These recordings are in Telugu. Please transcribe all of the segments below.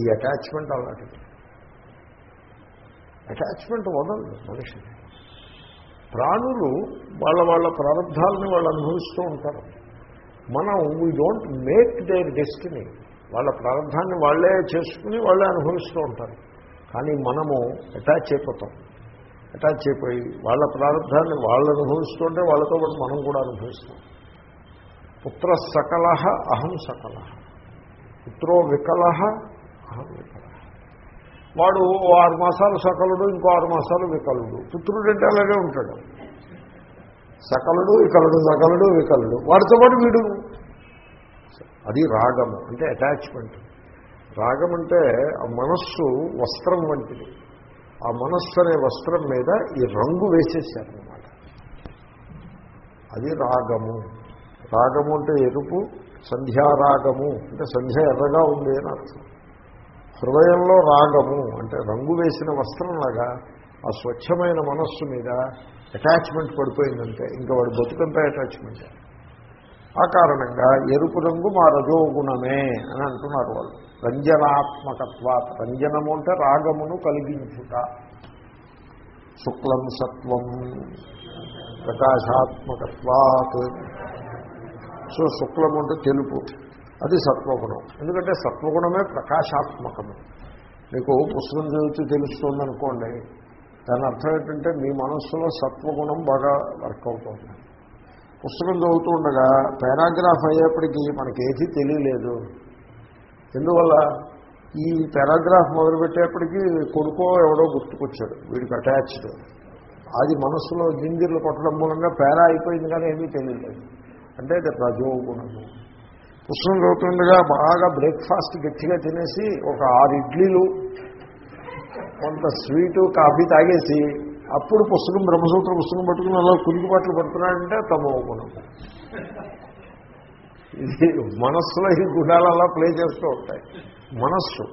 ఈ అటాచ్మెంట్ అలాంటిది. అటాచ్మెంట్ వదలదు మనిషిని ప్రాణులు వాళ్ళ వాళ్ళ ప్రారంధాలని వాళ్ళు అనుభవిస్తూ ఉంటారు. మనం we don't make their destiny వాళ్ళ ప్రారంధాన్ని వాళ్ళే చేసుకుని వాళ్ళే అనుభవిస్తూ ఉంటారు. కానీ మనము అటాచ్ అయిపోతాం. అటాచ్ అయిపోయి వాళ్ళ ప్రారంధాన్ని వాళ్ళు అనుభవిస్తుంటే వాళ్ళతో పాటు మనం కూడా అనుభవిస్తాం. పుత్ర సకల అహం సకల పుత్రో వికల అహం వికల వాడు ఓ ఆరు మాసాలు సకలుడు ఇంకో ఆరు మాసాలు వికలుడు. పుత్రుడు అంటే అలాగే ఉంటాడు. సకలుడు వికలుడు సకలుడు వికలుడు. వాడితో పాటు వీడు. అది రాగము అంటే అటాచ్మెంట్ రాగం అంటే ఆ మనస్సు వస్త్రం వంటిది. ఆ మనస్సు అనే వస్త్రం మీద ఈ రంగు వేసేసారనమాట అది రాగము. రాగము అంటే ఎరుపు సంధ్యారాగము అంటే సంధ్య ఎర్రగా ఉంది అని అర్థం. హృదయంలో రాగము అంటే రంగు వేసిన వస్త్రంలాగా ఆ స్వచ్ఛమైన మనస్సు మీద అటాచ్మెంట్ పడిపోయిందంటే ఇంకా వాడు బతుకంతా అటాచ్మెంట్ ఆ కారణంగా ఎరుపు రంగు మా రజోగుణమే అని అంటున్నారు వాళ్ళు. రంజనాత్మకత్వ రంజనము అంటే రాగమును కలిగించుట. శుక్లం సత్వం ప్రకాశాత్మకత్వాత్. సో శుక్లం అంటే తెలుపు. అది సత్వగుణం. ఎందుకంటే సత్వగుణమే ప్రకాశాత్మకము. మీకు పుస్తకం చదివితే తెలుస్తుంది అనుకోండి దాని అర్థం ఏంటంటే మీ మనస్సులో సత్వగుణం బాగా వర్క్ అవుతుంది. పుస్తకం చదువుతూ ఉండగా పారాగ్రాఫ్ అయ్యేప్పటికీ మనకేది తెలియలేదు. ఎందువల్ల? ఈ పారాగ్రాఫ్ మొదలుపెట్టేప్పటికీ కొడుకో ఎవడో గుర్తుకొచ్చాడు వీడికి అటాచ్డ్. అది మనస్సులో జింగిర్లు కొట్టడం మూలంగా పేరా అయిపోయింది కానీ ఏమీ తెలియలేదు. అంటే అది రజోగుణము పుస్తకం చదువుతుండగా బాగా బ్రేక్ఫాస్ట్ గట్టిగా తినేసి ఒక ఆరు ఇడ్లీలు కొంత స్వీటు కాఫీ తాగేసి అప్పుడు పుస్తకం బ్రహ్మసూత్ర పుస్తకం పట్టుకుని అలా కురికిపాట్లు పడుతున్నాడంటే తమ గుణం ఇది మనస్సులో ఈ గుణాలు అలా ప్లే చేస్తూ ఉంటాయి. మనస్సు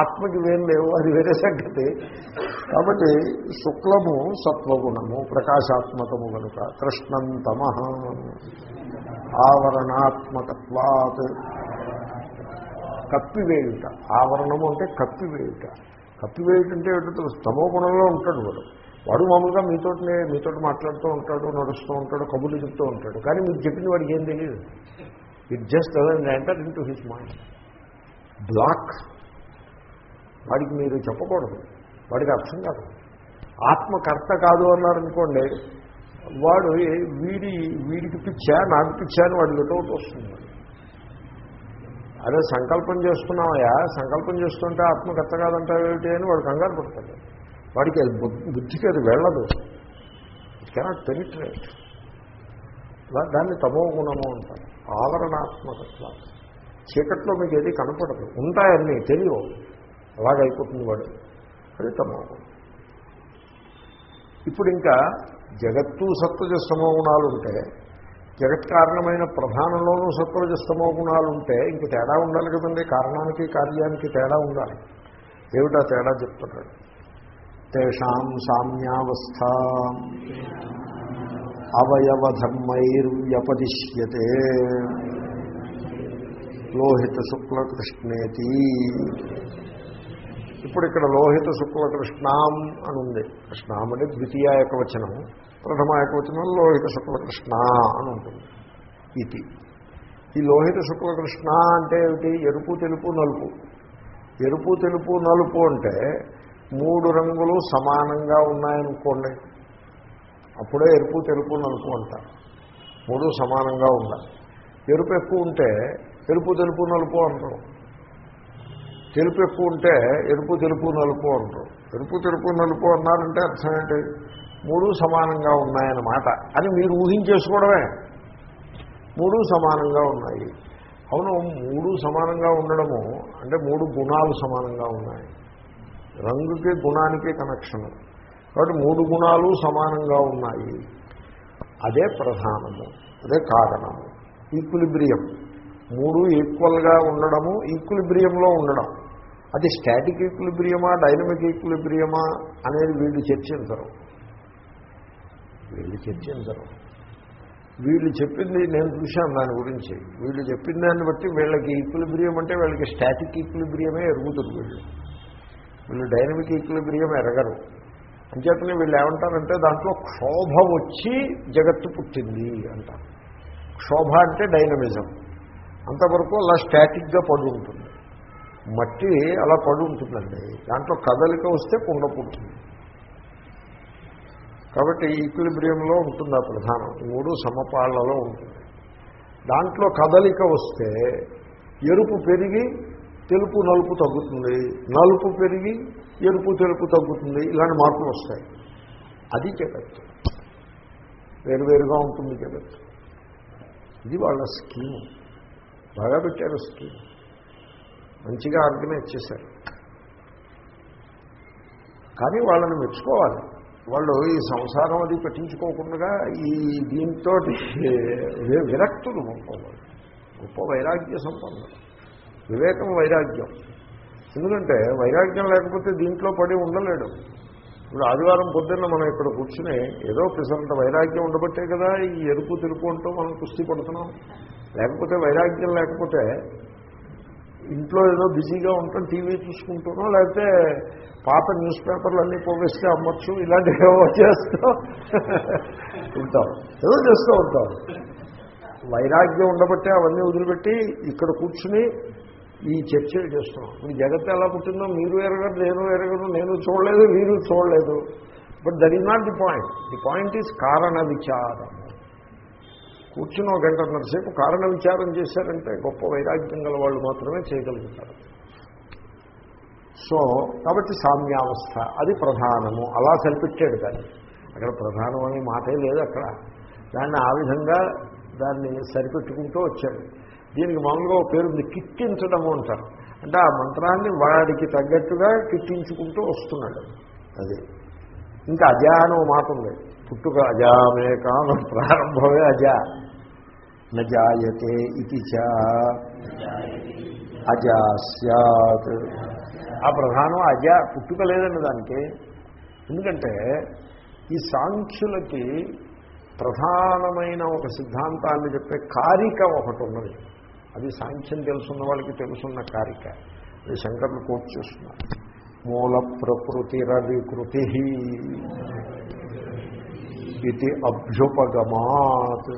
ఆత్మకి వేం లేవు అది వేరే సంగతి. కాబట్టి శుక్లము సత్వగుణము ప్రకాశాత్మకము కనుక కృష్ణం తమ. ఆవరణాత్మకత్వాత్. కప్పివేయుట. ఆవరణము అంటే కప్పివేయుట. కప్పివేయుట అంటే ఏంటో తమో గుణంలో ఉంటాడు వాడు. వాడు మామూలుగా మీతోటి మీతోటి మాట్లాడుతూ ఉంటాడు నడుస్తూ ఉంటాడు కబుర్లు చెప్తూ ఉంటాడు. కానీ మీకు చెప్పిన వాడికి ఏం తెలియదు it just enter into his mind block వాడికి మీరు చెప్పకూడదు. వాడికి అర్థం కాదు. ఆత్మకర్త కాదు అన్నారనుకోండి వాడు వీడి వీడికి పిచ్చా నాకు పిచ్చా అని వాడు లుటౌట్ వస్తుంది. అదే సంకల్పం చేసుకున్నామయ్యా సంకల్పం చేస్తుంటే ఆత్మకర్త కాదంటావేమిటి అని వాడు కంగారు పడతాడు. వాడికి అది బుద్ధి- బుద్ధికి అది వెళ్ళదు. ఇట్ కెనాట్ పెనిట్రేట్ దాన్ని తమో గుణము అంటారు. ఆవరణాత్మకత్వం. చీకట్లో మీకు ఏది కనపడదు. ఉంటాయన్నీ తెలియవు. అలాగైపోతుంది వాడు. అది తమో గుణం. ఇప్పుడు ఇంకా జగత్తు సత్వజస్తమో గుణాలు ఉంటే జగత్ కారణమైన ప్రధానంలోనూ సత్వజస్తమో గుణాలు ఉంటే ఇంక తేడా ఉండాలి కదండి కారణానికి కార్యానికి తేడా ఉండాలి. ఏమిటా తేడా చెప్తున్నాడు? తేషాం సామ్యావస్థ అవయవధర్మైర్వ్యపదిశ్యతే లోహిత శుక్లకృష్ణేతి. ఇప్పుడు ఇక్కడ లోహిత శుక్ల కృష్ణాం అని ఉంది కృష్ణాం అంటే ద్వితీయ ఏకవచనం ప్రథమ ఏకవచనం లోహిత శుక్లకృష్ణ అని ఉంటుంది ఇది. ఈ లోహిత శుక్ల కృష్ణ అంటే ఏమిటి? ఎరుపు తెలుపు నలుపు. ఎరుపు తెలుపు నలుపు అంటే మూడు రంగులు సమానంగా ఉన్నాయనుకోండి. అప్పుడే ఎరుపు తెలుపు నలుపు అంటారు. మూడు సమానంగా ఉండాలి. ఎరుపు ఎక్కువ ఉంటే ఎరుపు తెలుపు నలుపు అంటారు. తెలుపు ఎక్కువ ఉంటే ఎరుపు తెలుపు నలుపు అంటారు. ఎరుపు తెలుపు నలుపు అన్నారంటే అర్థం ఏంటి? మూడు సమానంగా ఉన్నాయన్నమాట. అని మీరు ఊహించేసుకోవడమే. మూడు సమానంగా ఉన్నాయి. అవును మూడు సమానంగా ఉండడము అంటే మూడు గుణాలు సమానంగా ఉన్నాయి. రంగుకి గుణానికి కనెక్షన్. కాబట్టి మూడు గుణాలు సమానంగా ఉన్నాయి. అదే ప్రధానము అదే కారణము. ఈక్విలిబ్రియం. మూడు ఈక్వల్గా ఉండడము ఈక్విలిబ్రియంలో ఉండడం. అది స్టాటిక్ ఈక్విలిబ్రియమా డైనమిక్ ఈక్విలిబ్రియమా అనేది వీళ్ళు చర్చించరు. వీళ్ళు చర్చించరు. వీళ్ళు చెప్పింది నేను చూశాను దాని గురించి. వీళ్ళు చెప్పిన దాన్ని బట్టి వీళ్ళకి ఈక్విలిబ్రియం అంటే వీళ్ళకి స్టాటిక్ ఈక్విలిబ్రియమే ఎరుగుతుంది వీళ్ళు. వీళ్ళు డైనమిక్ ఈక్విలిబ్రియం ఎరగరు. అంచేతనే వీళ్ళు ఏమంటారంటే దాంట్లో క్షోభ వచ్చి జగత్తు పుట్టింది అంటారు. క్షోభ అంటే డైనమిజం. అంతవరకు అలా స్టాటిక్గా పడి ఉంటుంది మట్టి అలా పడి ఉంటుందండి. దాంట్లో కదలిక వస్తే కుండ పుడుతుంది. కాబట్టి ఈక్విలిబ్రియంలో ఉంటుంది ఆ ప్రధానం. మూడు సమపాళ్ళలో ఉంటుంది. దాంట్లో కదలిక వస్తే ఎరుపు పెరిగి తెలుపు నలుపు తగ్గుతుంది. నలుపు పెరిగి ఎరుపు తెలుపు తగ్గుతుంది. ఇలాంటి మార్పులు వస్తాయి. అది జగత్తు వేరువేరుగా ఉంటుంది జగత్తు ఇది వాళ్ళ స్కీము. బాగా పెట్టారు స్కీమ్. మంచిగా ఆర్గనైజ్ చేశారు కానీ వాళ్ళని మెచ్చుకోవాలి. వాళ్ళు ఈ సంసారం అది పట్టించుకోకుండా ఈ దీంతో విరక్తులు గొప్పవాళ్ళు గొప్ప వైరాగ్య సంపన్నులు. వివేకం వైరాగ్యం. ఎందుకంటే వైరాగ్యం లేకపోతే దీంట్లో పడి ఉండలేడు. ఇప్పుడు ఆదివారం పొద్దున్న మనం ఇక్కడ కూర్చుని ఏదో ప్రసంత వైరాగ్యం ఉండబట్టే కదా ఈ ఎరుపు తిరుపు అంటూ మనం కుస్తీ పడుతున్నాం. లేకపోతే వైరాగ్యం లేకపోతే ఇంట్లో ఏదో బిజీగా ఉంటాం టీవీ చూసుకుంటున్నాం లేకపోతే పాత న్యూస్ పేపర్లు అన్నీ పోగేస్తే అమ్మచ్చు ఇలాంటివి ఏవో చేస్తూ ఉంటాం. ఏదో చేస్తూ ఉంటాం. వైరాగ్యం ఉండబట్టే అవన్నీ వదిలిపెట్టి ఇక్కడ కూర్చుని ఈ చర్చలు చేస్తున్నాం. ఇప్పుడు జగత్తు ఎలా పుట్టిందో మీరు ఎరగరు నేను ఎరగరు నేను చూడలేదు మీరు చూడలేదు. But that is not the point the point is కారణ విచారం. కూర్చుని ఒక గంటన్నరసేపు కారణ విచారం చేశారంటే గొప్ప వైరాగ్యం గల వాళ్ళు మాత్రమే చేయగలుగుతారు. సో కాబట్టి సామ్యావస్థ అది ప్రధానము. అలా సరిపెట్టాడు దాన్ని. అక్కడ ప్రధానం అనే మాటే లేదు అక్కడ. దాన్ని ఆ విధంగా దాన్ని సరిపెట్టుకుంటూ వచ్చాడు. దీనికి మామూలుగా ఒక పేరు కిట్టించడము అంటారు. అంటే ఆ మంత్రాన్ని వాడికి తగ్గట్టుగా కిట్టించుకుంటూ వస్తున్నాడు. అది. ఇంకా అజా అని మాట ఉంది పుట్టుక అజామే కామ ప్రారంభమే అజా. నజాయతే ఇది చ. అజా సత్ ఆ ప్రధానం అజా పుట్టుక లేదండి దానికి. ఎందుకంటే ఈ సాంఖ్యులకి ప్రధానమైన ఒక సిద్ధాంతాన్ని చెప్పే కారిక ఒకటి ఉన్నది. అది సాంఖ్యం తెలుసున్న వాళ్ళకి తెలుసున్న కారిక. అది శంకర్లు కోట్ చేస్తున్నారు. మూల ప్రకృతి రవికృతి ఇది అభ్యుపగమాత్.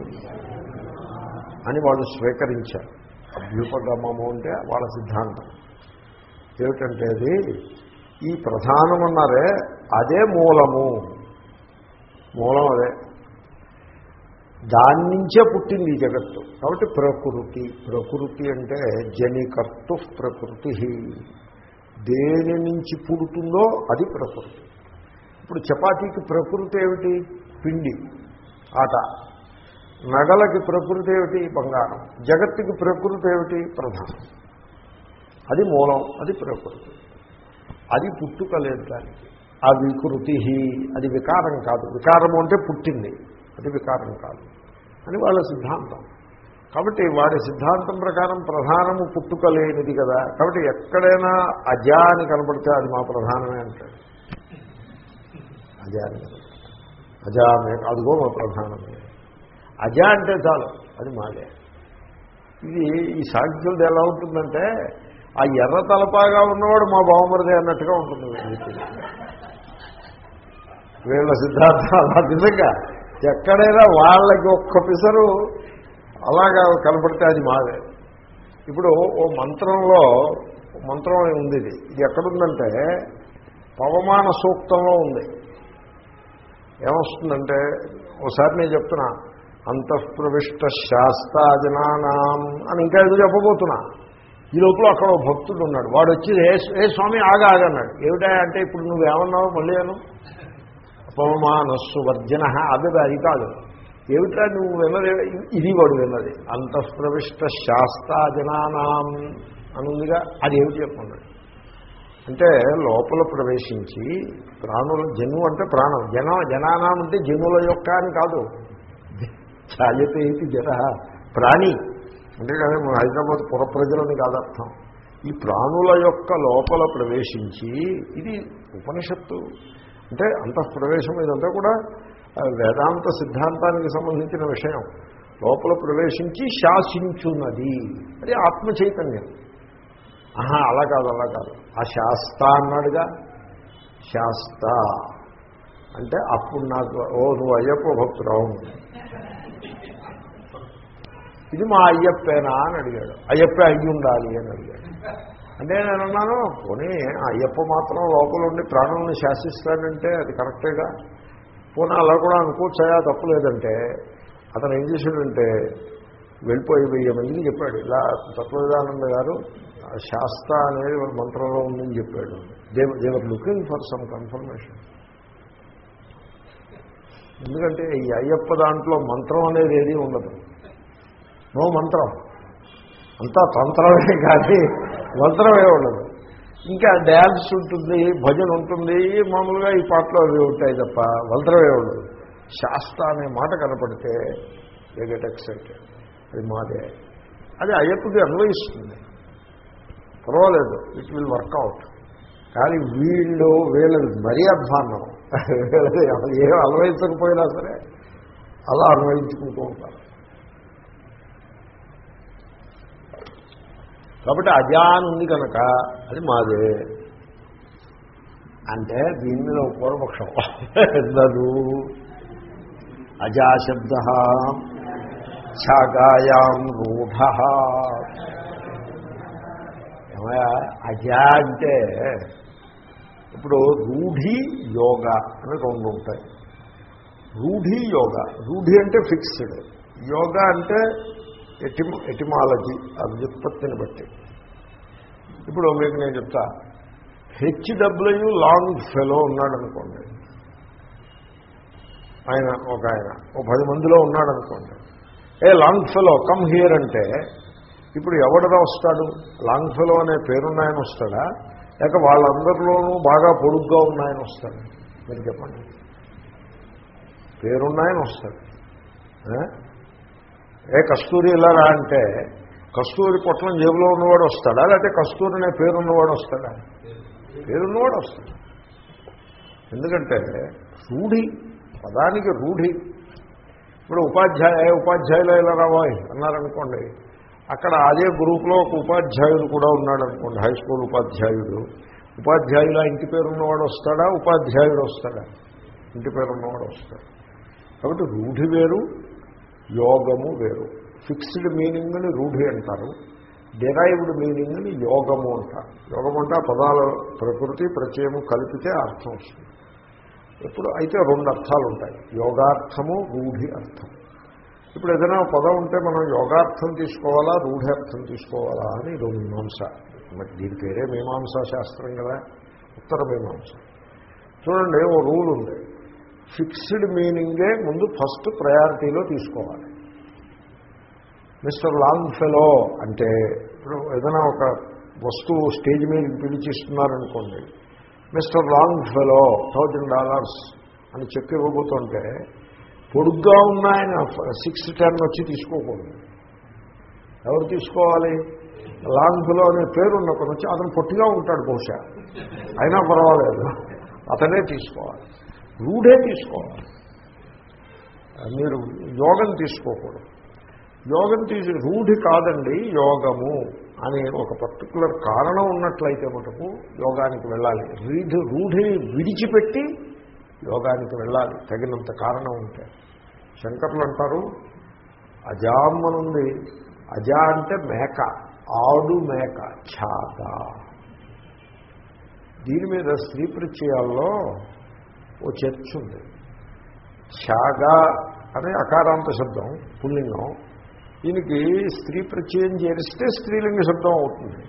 అని వాళ్ళు స్వీకరించారు. అభ్యుపగమము అంటే వాళ్ళ సిద్ధాంతం. ఏమిటంటే అది ఈ ప్రధానం అన్నారే అదే మూలము. మూలం అదే. దాని నుంచే పుట్టింది ఈ జగత్తు. కాబట్టి ప్రకృతి. ప్రకృతి అంటే జనికర్తు ప్రకృతి. దేని నుంచి పుడుతుందో అది ప్రకృతి. ఇప్పుడు చపాతీకి ప్రకృతి ఏమిటి? పిండి. ఆట. నగలకి ప్రకృతి ఏమిటి? బంగారం. జగత్తుకి ప్రకృతి ఏమిటి? ప్రధానం. అది మూలం అది ప్రకృతి. అది పుట్టుక లేదు దానికి. ఆ వికృతి అది వికారం కాదు. వికారము అంటే పుట్టింది. అది వికారం కాదు. అని వాళ్ళ సిద్ధాంతం. కాబట్టి వాడి సిద్ధాంతం ప్రకారం ప్రధానము పుట్టుక లేనిది కదా. కాబట్టి ఎక్కడైనా అజా అని కనపడితే అది మా ప్రధానమే అంటాడు అజా అని కనపడతాడు అజా అదిగో మా ప్రధానమే. అజా అంటే చాలు అది మాదే. ఇది ఈ సాంఖ్యులది ఎలా ఉంటుందంటే ఆ ఎర్ర తలపాగా ఉన్నవాడు మా బావమరిదే అన్నట్టుగా ఉంటుంది. వీళ్ళ సిద్ధార్థం అలా నిజంగా. ఎక్కడైనా వాళ్ళకి ఒక్క పిసరు అలాగా కనపడితే అది మాదే. ఇప్పుడు ఓ మంత్రంలో మంత్రం ఉంది ఇది. ఇది ఎక్కడుందంటే పవమాన సూక్తంలో ఉంది. ఏమొస్తుందంటే ఒకసారి నేను చెప్తున్నా అంతఃప్రవిష్ట శాస్త్రాజనానాం అని ఇంకా ఏదో చెప్పబోతున్నా. ఈ లోపల అక్కడ భక్తుడు ఉన్నాడు. వాడు వచ్చి ఏ ఏ స్వామి ఆగా ఆగన్నాడు ఏమిటా అంటే ఇప్పుడు నువ్వేమన్నావు మళ్ళీ అను అపమానస్సు వర్జన అది అది కాదు. ఏమిటా నువ్వు విన్నది? ఇది వాడు విన్నది. అంతఃప్రవిష్ట శాస్త్రాజనానాం అనుందిగా అది ఏమిటి చెప్పన్నాడు అంటే లోపల ప్రవేశించి ప్రాణుల జన్ము అంటే ప్రాణం. జన జనానాం అంటే జనుల యొక్క అని కాదు. చాయతే ఇది జన. ప్రాణి. అంటే కానీ మన హైదరాబాద్ పుర ప్రజలని కాదర్థం. ఈ ప్రాణుల యొక్క లోపల ప్రవేశించి ఇది ఉపనిషత్తు. అంటే అంతఃప్రవేశం ఇదంతా కూడా వేదాంత సిద్ధాంతానికి సంబంధించిన విషయం. లోపల ప్రవేశించి శాసించున్నది అది ఆత్మ చైతన్యం. ఆహా అలా కాదు అలా కాదు. ఆ శాస్త అన్నాడుగా. శాస్త. అంటే అప్పుడు నాకు ఓ నువ్వు అయ్యప్ప భక్తురావు. ఇది మా అయ్యప్పేనా అని అడిగాడు. అయ్యప్పే అయ్యి ఉండాలి అని అడిగాడు. అంటే నేను అన్నాను పోనీ అయ్యప్ప మాత్రం లోపల ఉండి ప్రాణులను శాసిస్తాడంటే అది కరెక్టేగా పోనీ అలా కూడా అనుకోవచ్చాయా? తప్పు లేదంటే. అతను ఏం చేశాడంటే వెళ్ళిపోయి వెయ్యి చెప్పాడు. ఇలా తత్వవిధానంద గారు ఆ శాస్త్ర అనేది మంత్రంలో ఉందని చెప్పాడు. They they were looking for some confirmation ఎందుకంటే ఈ అయ్యప్ప దాంట్లో మంత్రం అనేది ఏది ఉండదు. నో మంత్రం. అంతా తంత్రమే కానీ మంత్రమే ఉండదు. ఇంకా డ్యాన్స్ ఉంటుంది భజన ఉంటుంది మామూలుగా ఈ పాటలు అవి ఉంటాయి తప్ప మంత్రమే ఉండదు. శాస్త్ర అనే మాట కనపడితే ఏ గెట్ ఎక్సైటెడ్ అది మాదే. అది అయ్యప్పకి అన్వయిస్తుంది. పర్వాలేదు ఇట్ విల్ వర్కౌట్ కానీ వీళ్ళు వీళ్ళది మరీ అధ్వాన్నం. వీళ్ళది ఏం అన్వయించకపోయినా సరే అలా అన్వయించుకుంటూ ఉంటారు. కాబట్టి అజాన్ ఉంది కనుక అది మాదే. అంటే దీని మీద ఒక పూర్వపక్షం. ఎందరు అజాశబ్ద ఛాగాయాం రూఢ. ఏమయ్యా? అజా అంటే ఇప్పుడు రూఢి యోగ అని రెండు ఉంటాయి. రూఢి యోగ. రూఢి అంటే ఫిక్స్డ్. యోగా అంటే ఎటిమ ఎటిమాలజీ ఆ వ్యుత్పత్తిని బట్టి. ఇప్పుడు మీకు నేను చెప్తా. హెచ్డబ్ల్యూ లాంగ్ ఫెలో ఉన్నాడనుకోండి. ఆయన ఒక ఆయన ఓ పది మందిలో ఉన్నాడు అనుకోండి a long fellow come here అంటే ఇప్పుడు ఎవడరా వస్తాడు? లాంగ్ ఫెలో అనే పేరున్నాయని వస్తాడా? లేక వాళ్ళందరిలోనూ బాగా పొడుగ్గా ఉన్నాయని వస్తాడు? మీరు చెప్పండి. పేరున్నాయని వస్తాడు. ఏ? కస్తూరి ఇలా రా అంటే కస్తూరి పొట్లం జేబులో ఉన్నవాడు వస్తాడా? లేకపోతే కస్తూరి అనే పేరున్నవాడు వస్తాడా? పేరున్నవాడు వస్తాడు. ఎందుకంటే రూఢి పదానికి రూఢి. ఇప్పుడు ఉపాధ్యాయ ఉపాధ్యాయులు ఇలా రావాయి అన్నారనుకోండి అక్కడ అదే గ్రూప్లో ఒక ఉపాధ్యాయుడు కూడా ఉన్నాడు అనుకోండి హై స్కూల్ ఉపాధ్యాయుడు. ఉపాధ్యాయుల ఇంటి పేరున్నవాడు వస్తాడా? ఉపాధ్యాయుడు వస్తాడా? ఇంటి పేరున్నవాడు వస్తాడు. కాబట్టి రూఢి వేరు యోగము వేరు. ఫిక్స్డ్ మీనింగ్ని రూఢి అంటారు. డిరైవ్డ్ మీనింగ్ని యోగము అంటారు. యోగం అంటే ఆ పదాల ప్రకృతి ప్రత్యయము కలిపితే అర్థం వస్తుంది. ఇప్పుడు అయితే రెండు అర్థాలు ఉంటాయి. యోగార్థము రూఢి అర్థం. ఇప్పుడు ఏదైనా పదం ఉంటే మనం యోగార్థం తీసుకోవాలా రూఢార్థం తీసుకోవాలా అని ఇది మీమాంస. మరి దీని పేరే మీమాంసా శాస్త్రం కదా. ఉత్తర మీమాంస. చూడండి ఓ రూల్ ఉంది. ఫిక్స్డ్ మీనింగే ముందు ఫస్ట్ ప్రయారిటీలో తీసుకోవాలి. మిస్టర్ లాంగ్ ఫెలో అంటే ఇప్పుడు ఏదైనా ఒక వస్తువు స్టేజ్ మీద పిలిచిస్తున్నారనుకోండి mister long fellow thousand dollars అని చెప్పి ఇవ్వబోతుంటే పొడుగ్గా ఉన్నాయన సిక్స్ టెన్ వచ్చి తీసుకోకూడదు. ఎవరు తీసుకోవాలి? లాంగ్ ఫెలో అనే పేరు ఉన్న వచ్చి అతను పొట్టిగా ఉంటాడు బహుశా. అయినా పర్వాలేదు. అతనే తీసుకోవాలి. రూఢే తీసుకోవాలి. మీరు యోగం తీసుకోకూడదు. యోగం తీసి రూఢి కాదండి యోగము అనే ఒక పర్టికులర్ కారణం ఉన్నట్లయితే మటుకు యోగానికి వెళ్ళాలి. రీఢి రూఢిని విడిచిపెట్టి యోగానికి వెళ్ళాలి. తగినంత కారణం ఉంటే. శంకర్లు అంటారు అజామ్మనుంది అజా అంటే మేక ఆడు మేక ఛాత దీని మీద స్త్రీ ప్రత్యయాల్లో ఓ చర్చ్ ఉంది. ఛాగా అనే అకారాంత శబ్దం పుల్లింగం. దీనికి స్త్రీ ప్రత్యయం చేరిస్తే స్త్రీలింగ శబ్దం అవుతుంది.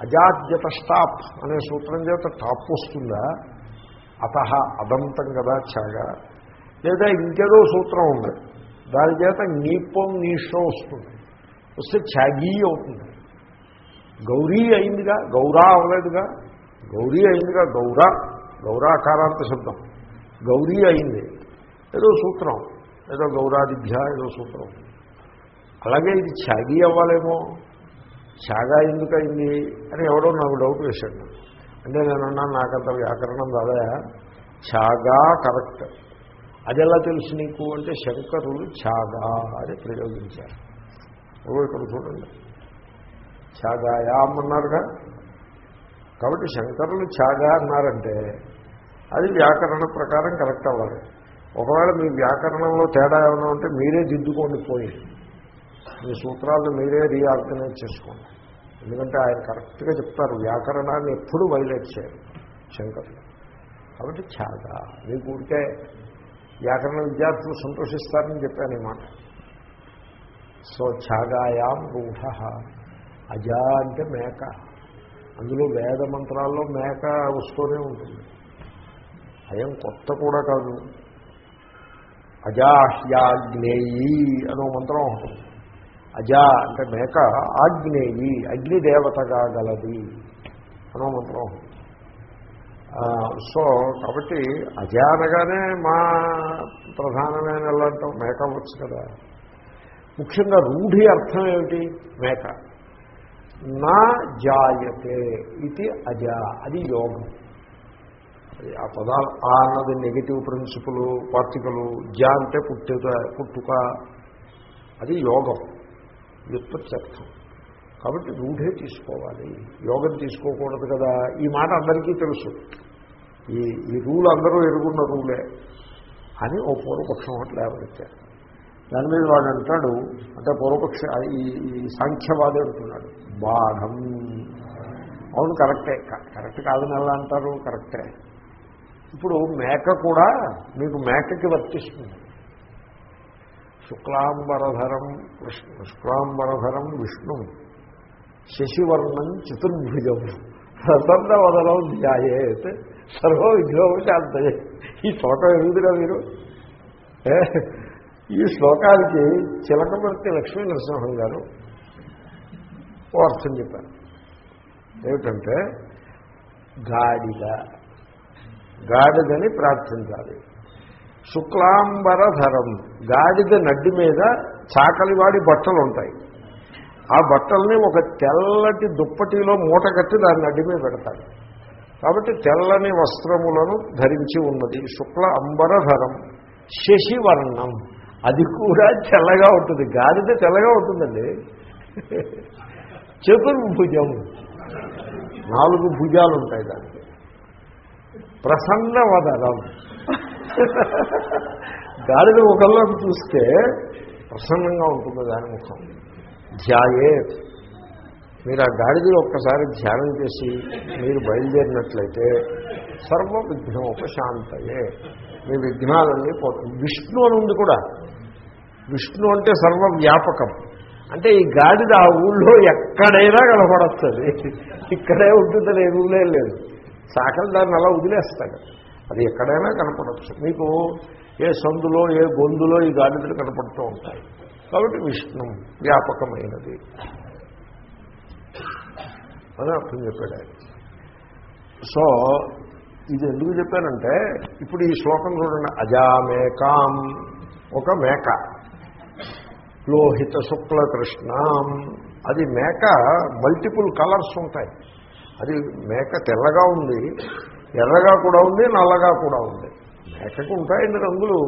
అజాద్యత స్టాప్ అనే సూత్రం చేత టాప్ వస్తుందా? అత అదంతం కదా ఛాగా. లేదా ఇంకేదో సూత్రం ఉంది. దాని చేత నీపం నీషో వస్తుంది. వస్తే ఛాగీ అవుతుంది. గౌరీ అయిందిగా గౌరా అవ్వలేదుగా? గౌరీ అయిందిగా గౌరా గౌరాకారాంత శబ్దం. గౌరీ అయింది. ఏదో సూత్రం. ఏదో గౌరాదిభ్య ఏదో సూత్రం. అలాగే ఇది ఛాగీ అవ్వాలేమో. ఛాగా ఎందుకు అయింది అని ఎవడో నాకు డౌట్ వేశాడు. అంటే నేను నాకంత వ్యాకరణం రాదయా ఛాగా కరెక్ట్. అది ఎలా తెలుసు నీకు? అంటే శంకరులు ఛాగా అని ప్రయోగించారు. ఓ ఇక్కడ చూడండి. ఛాగాయాం అన్నారుగా కాబట్టి శంకరులు ఛాగా అన్నారంటే అది వ్యాకరణ ప్రకారం కరెక్ట్ అవ్వాలి. ఒకవేళ మీ వ్యాకరణంలో తేడా ఏమైనా ఉంటే మీరే దిద్దుకోండి పోయి. మీ సూత్రాలను మీరే రీఆర్గనైజ్ చేసుకోండి. ఎందుకంటే ఆయన కరెక్ట్గా చెప్తారు వ్యాకరణాన్ని ఎప్పుడూ వైలేట్ చేయరు శంకర్లు కాబట్టి ఛాగా మీకు ఉంటే వ్యాకరణ విద్యార్థులు సంతోషిస్తారని చెప్పాను ఈ మాట. సో ఛాగాయాం రూఢ అజా అంటే మేక. అందులో వేద మంత్రాల్లో మేక వస్తూనే ఉంటుంది. భయం కొత్త కూడా కాదు. అజాహ్యాగ్నేయి అనో మంత్రం ఉంటుంది. అజా అంటే మేక ఆగ్నేయి అగ్నిదేవతగా గలది అనో మంత్రం సో కాబట్టి అజా అనగానే మా ప్రధానమైన ఎలా అంటాం మేక అవ్వచ్చు కదా. ముఖ్యంగా రూఢి అర్థం ఏమిటి? మేక. నా జాయతే ఇది అజా అది యోగం. ఆ పదాలు ఆ అన్నది నెగిటివ్ ప్రిన్సిపల్ పార్టికలు జా అంటే పుట్టుక పుట్టుక. అది యోగం వ్యుత్పత్తి అర్థం కాబట్టి రూఢే తీసుకోవాలి. యోగం తీసుకోకూడదు కదా. ఈ మాట అందరికీ తెలుసు. ఈ ఈ రూల్ అందరూ ఎరుగున్న రూలే అని ఓ పూర్వపక్షం ఒకటి లేవనెత్తారు. దాని మీద వాడు అంటాడు అంటే పూర్వపక్ష ఈ ఈ సాంఖ్యవాది అంటున్నాడు. బాఢం అవును కరెక్టే. కరెక్ట్ కాదని ఎలా అంటారు? కరెక్టే. ఇప్పుడు మేక కూడా మీకు మేకకి వర్తిస్తుంది. శుక్లాంబరధరం కృష్ణ శుక్లాంబరధరం విష్ణు శశివర్ణం చతుర్భుజం. ప్రసన్న వదలం ధ్యాయేత్ సర్వ విఘ్నోపశాంతయే ఈ శ్లోకం ఎదుగుతురా మీరు? ఈ శ్లోకానికి చిలకమర్తి లక్ష్మీ నరసింహం గారు ఓ అర్థం చెప్పారు. ఏమిటంటే గాడిద గాడిదని ప్రార్థించాలి. శుక్లాంబరధరం గాడిద నడ్డి మీద చాకలివాడి బట్టలు ఉంటాయి ఆ బట్టల్ని ఒక తెల్లటి దుప్పటిలో మూట కట్టి దాన్ని నడ్డి మీద పెడతాడు కాబట్టి తెల్లని వస్త్రములను ధరించి ఉన్నది శుక్ల అంబరధరం శశివర్ణం. అది కూడా తెల్లగా ఉంటుంది. గాడిద తెల్లగా ఉంటుందండి. చతుర్భుజం నాలుగు భుజాలు ఉంటాయి దానికి. ప్రసన్న వదనం గాడిద ముఖంలోకి చూస్తే ప్రసన్నంగా ఉంటుంది దాని ముఖం. ధ్యాయే మీరు ఆ గాడిదలో ఒక్కసారి ధ్యానం చేసి మీరు బయలుదేరినట్లయితే సర్వ విఘ్నం ఉపశాంతయే మీ విఘ్నాలన్నీ పోతుంది విష్ణు అని ఉంది కూడా. విష్ణు అంటే సర్వ వ్యాపకం అంటే ఈ గాడిద ఆ ఊళ్ళో ఎక్కడైనా కనపడస్తుంది ఇక్కడే ఉంటుందని ఏ ఊళ్ళే లేదు. సాకలు దాన్ని అలా వదిలేస్తాడు అది ఎక్కడైనా కనపడవచ్చు మీకు ఏ సందులో ఏ గొంతులో ఈ గాడిదలు కనపడుతూ ఉంటాయి. కాబట్టి విష్ణు వ్యాపకమైనది. అని అర్థం చెప్పాడు ఆయన. సో ఇది ఎందుకు చెప్పానంటే ఇప్పుడు ఈ శ్లోకం చూడండి. అజామేకాం ఒక మేక. లోహిత శుక్ల కృష్ణం అది మేక మల్టిపుల్ కలర్స్ ఉంటాయి. అది మేక తెల్లగా ఉంది ఎర్రగా కూడా ఉంది నల్లగా కూడా ఉంది. మేకకు ఉంటాయండి రంగులు.